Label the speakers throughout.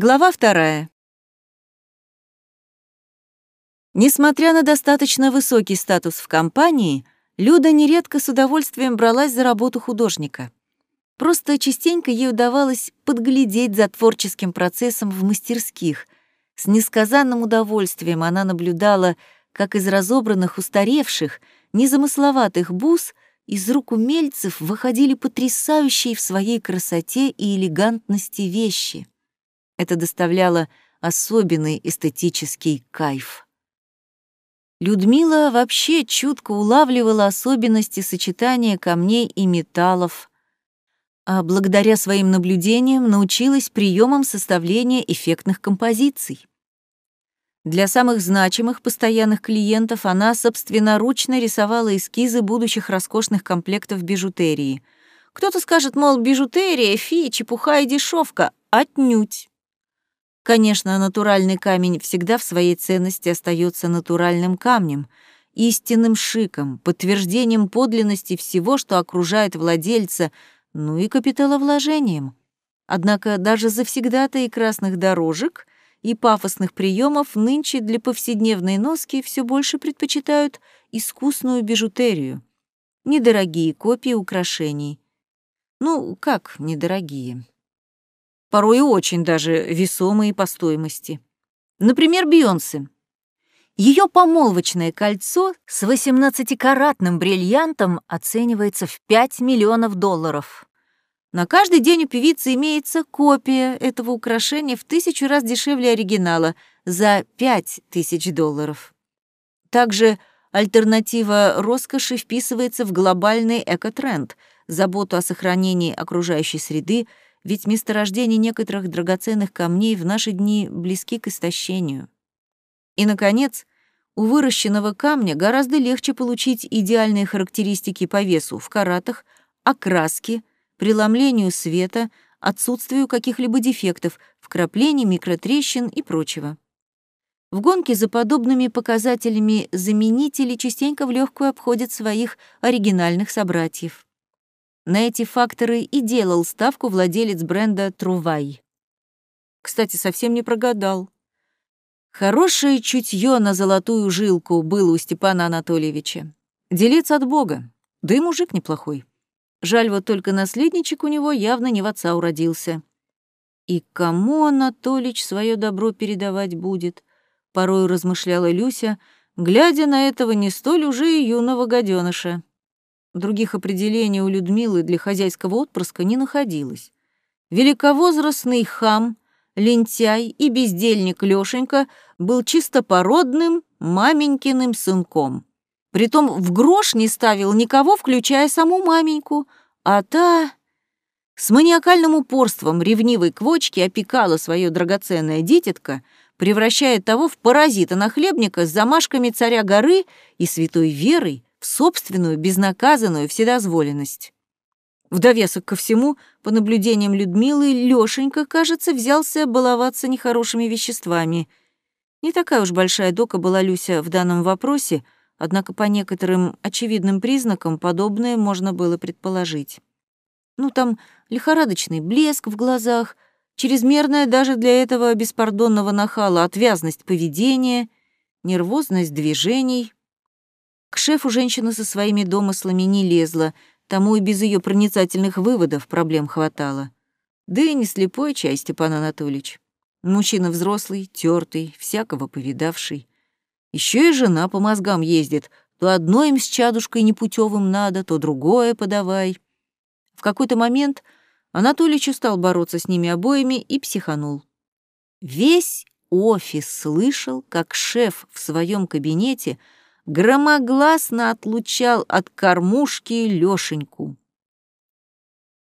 Speaker 1: Глава вторая. Несмотря на достаточно высокий статус в компании, Люда нередко с удовольствием бралась за работу художника. Просто частенько ей удавалось подглядеть за творческим процессом в мастерских. С несказанным удовольствием она наблюдала, как из разобранных, устаревших, незамысловатых бус из рук умельцев выходили потрясающие в своей красоте и элегантности вещи. Это доставляло особенный эстетический кайф. Людмила вообще чутко улавливала особенности сочетания камней и металлов, а благодаря своим наблюдениям научилась приемам составления эффектных композиций. Для самых значимых постоянных клиентов она собственноручно рисовала эскизы будущих роскошных комплектов бижутерии. Кто-то скажет, мол, бижутерия, фи, чепуха и дешевка. Отнюдь. Конечно, натуральный камень всегда в своей ценности остается натуральным камнем, истинным шиком, подтверждением подлинности всего, что окружает владельца, ну и капиталовложением. Однако даже завсегда-то и красных дорожек и пафосных приемов нынче для повседневной носки все больше предпочитают искусную бижутерию. Недорогие копии украшений. Ну, как недорогие? Порой очень даже весомые по стоимости. Например, Бейонсе. Ее помолвочное кольцо с 18-каратным бриллиантом оценивается в 5 миллионов долларов. На каждый день у певицы имеется копия этого украшения в тысячу раз дешевле оригинала за 5 тысяч долларов. Также альтернатива роскоши вписывается в глобальный экотренд, заботу о сохранении окружающей среды, ведь месторождения некоторых драгоценных камней в наши дни близки к истощению. И, наконец, у выращенного камня гораздо легче получить идеальные характеристики по весу в каратах, окраске, преломлению света, отсутствию каких-либо дефектов, вкраплении микротрещин и прочего. В гонке за подобными показателями заменители частенько в легкую обходят своих оригинальных собратьев. На эти факторы и делал ставку владелец бренда «Трувай». Кстати, совсем не прогадал. Хорошее чутье на золотую жилку было у Степана Анатольевича. Делец от Бога, да и мужик неплохой. Жаль, вот только наследничек у него явно не в отца уродился. И кому Анатолич свое добро передавать будет? Порою размышляла Люся, глядя на этого не столь уже и юного гаденыша. Других определений у Людмилы для хозяйского отпрыска не находилось. Великовозрастный хам, лентяй и бездельник Лёшенька был чистопородным маменькиным сынком. Притом в грош не ставил никого, включая саму маменьку, а та с маниакальным упорством ревнивой квочки опекала свое драгоценное дитятко, превращая того в паразита-нахлебника с замашками царя горы и святой верой в собственную безнаказанную вседозволенность. В довесок ко всему, по наблюдениям Людмилы, Лёшенька, кажется, взялся баловаться нехорошими веществами. Не такая уж большая дока была Люся в данном вопросе, однако по некоторым очевидным признакам подобное можно было предположить. Ну, там лихорадочный блеск в глазах, чрезмерная даже для этого беспардонного нахала отвязность поведения, нервозность движений — к шефу женщина со своими домыслами не лезла, тому и без ее проницательных выводов проблем хватало. Да и не слепой чай, Степан Анатольевич. Мужчина взрослый, тертый, всякого повидавший. Еще и жена по мозгам ездит. То одно им с чадушкой непутевым надо, то другое подавай. В какой-то момент Анатолич стал бороться с ними обоими и психанул. Весь офис слышал, как шеф в своем кабинете — громогласно отлучал от кормушки Лёшеньку.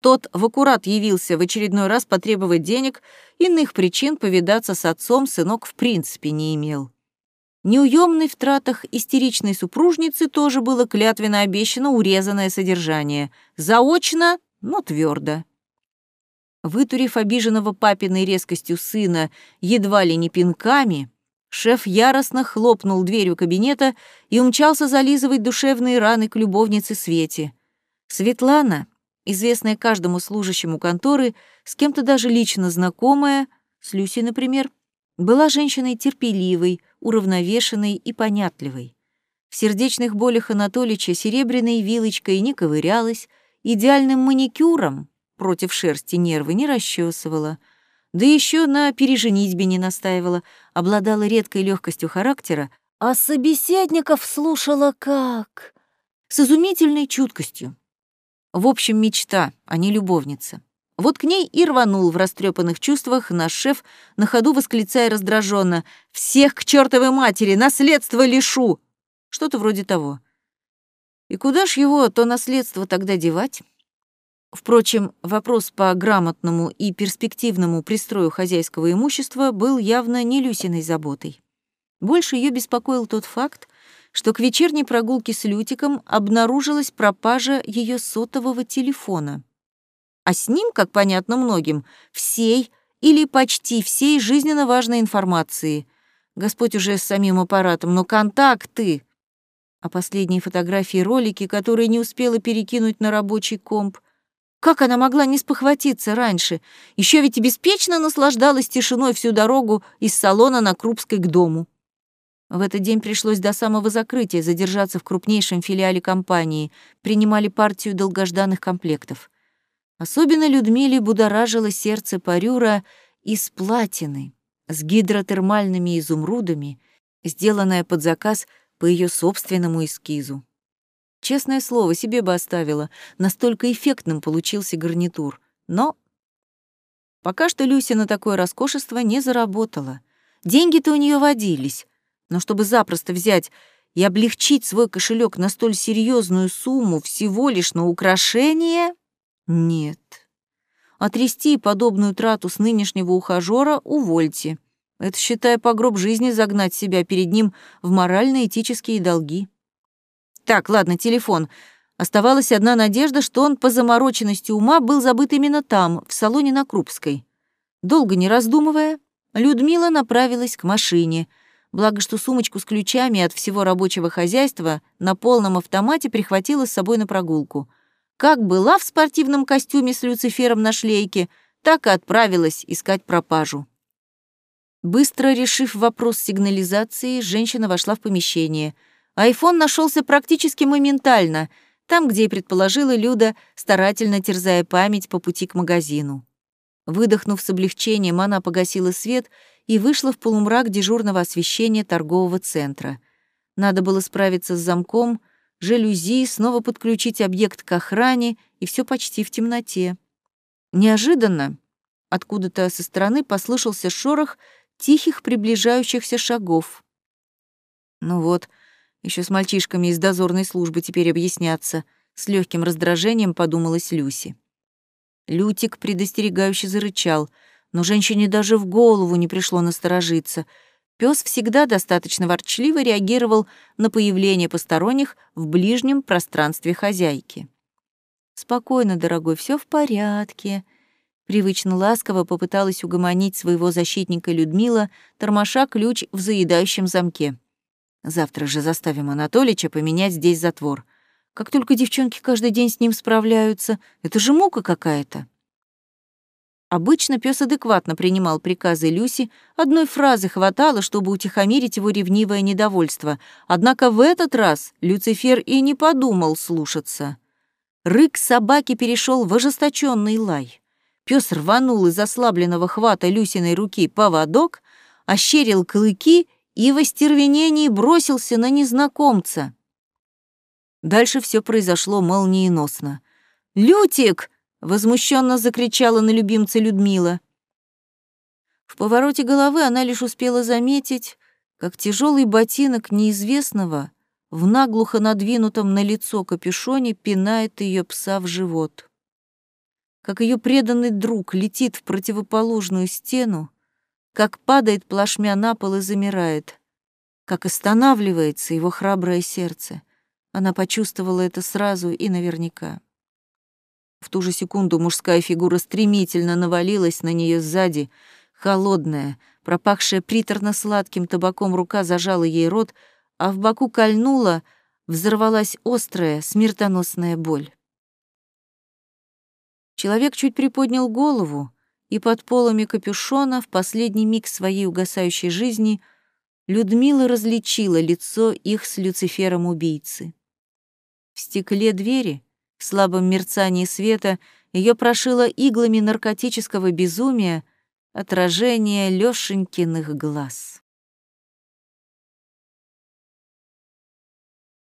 Speaker 1: Тот в аккурат явился в очередной раз потребовать денег, иных причин повидаться с отцом сынок в принципе не имел. Неуемной в тратах истеричной супружницы тоже было клятвенно обещано урезанное содержание. Заочно, но твердо. Вытурив обиженного папиной резкостью сына едва ли не пинками, Шеф яростно хлопнул дверью кабинета и умчался зализывать душевные раны к любовнице Свете. Светлана, известная каждому служащему конторы, с кем-то даже лично знакомая, с Люси, например, была женщиной терпеливой, уравновешенной и понятливой. В сердечных болях Анатолича серебряной вилочкой не ковырялась, идеальным маникюром против шерсти нервы не расчесывала, да еще на переженитьбе не настаивала, обладала редкой легкостью характера, а собеседников слушала как? С изумительной чуткостью. В общем, мечта, а не любовница. Вот к ней и рванул в растрепанных чувствах наш шеф, на ходу восклицая раздраженно «Всех к чертовой матери! Наследство лишу!» Что-то вроде того. И куда ж его, то наследство тогда девать? Впрочем, вопрос по грамотному и перспективному пристрою хозяйского имущества был явно не Люсиной заботой. Больше ее беспокоил тот факт, что к вечерней прогулке с Лютиком обнаружилась пропажа ее сотового телефона. А с ним, как понятно многим, всей или почти всей жизненно важной информации. Господь уже с самим аппаратом, но контакты... А последние фотографии и ролики, которые не успела перекинуть на рабочий комп, как она могла не спохватиться раньше? Еще ведь и беспечно наслаждалась тишиной всю дорогу из салона на Крупской к дому. В этот день пришлось до самого закрытия задержаться в крупнейшем филиале компании, принимали партию долгожданных комплектов. Особенно Людмиле будоражило сердце парюра из платины с гидротермальными изумрудами, сделанная под заказ по ее собственному эскизу. Честное слово, себе бы оставила. Настолько эффектным получился гарнитур. Но пока что Люся на такое роскошество не заработала. Деньги-то у нее водились, но чтобы запросто взять и облегчить свой кошелек на столь серьезную сумму всего лишь на украшение — нет. Отрести подобную трату с нынешнего ухажера увольте. Это, считая, по гроб жизни загнать себя перед ним в морально-этические долги. Так, ладно, телефон. Оставалась одна надежда, что он по замороченности ума был забыт именно там, в салоне на Крупской. Долго не раздумывая, Людмила направилась к машине. Благо, что сумочку с ключами от всего рабочего хозяйства на полном автомате прихватила с собой на прогулку. Как была в спортивном костюме с Люцифером на шлейке, так и отправилась искать пропажу. Быстро решив вопрос сигнализации, женщина вошла в помещение — Айфон нашелся практически моментально, там, где и предположила Люда, старательно терзая память по пути к магазину. Выдохнув с облегчением, она погасила свет и вышла в полумрак дежурного освещения торгового центра. Надо было справиться с замком, жалюзи, снова подключить объект к охране, и все почти в темноте. Неожиданно откуда-то со стороны послышался шорох тихих приближающихся шагов. Ну вот, еще с мальчишками из дозорной службы теперь объясняться. С легким раздражением подумалась Люси. Лютик предостерегающе зарычал, но женщине даже в голову не пришло насторожиться. Пес всегда достаточно ворчливо реагировал на появление посторонних в ближнем пространстве хозяйки. «Спокойно, дорогой, все в порядке», Привычно ласково попыталась угомонить своего защитника Людмила, тормоша ключ в заедающем замке. Завтра же заставим Анатолича поменять здесь затвор. Как только девчонки каждый день с ним справляются, это же мука какая-то. Обычно пес адекватно принимал приказы Люси, одной фразы хватало, чтобы утихомирить его ревнивое недовольство. Однако в этот раз Люцифер и не подумал слушаться. Рык собаки перешел в ожесточенный лай. Пес рванул из ослабленного хвата Люсиной руки поводок, ощерил клыки и в остервенении бросился на незнакомца. Дальше все произошло молниеносно. «Лютик!» — возмущенно закричала на любимца Людмила. В повороте головы она лишь успела заметить, как тяжелый ботинок неизвестного в наглухо надвинутом на лицо капюшоне пинает ее пса в живот. Как ее преданный друг летит в противоположную стену, как падает плашмя на пол и замирает, как останавливается его храброе сердце. Она почувствовала это сразу и наверняка. В ту же секунду мужская фигура стремительно навалилась на нее сзади, холодная, пропахшая приторно-сладким табаком рука зажала ей рот, а в боку кольнула, взорвалась острая, смертоносная боль. Человек чуть приподнял голову, и под полами капюшона в последний миг своей угасающей жизни Людмила различила лицо их с Люцифером убийцы. В стекле двери, в слабом мерцании света, ее прошило иглами наркотического безумия отражение Лёшенькиных глаз.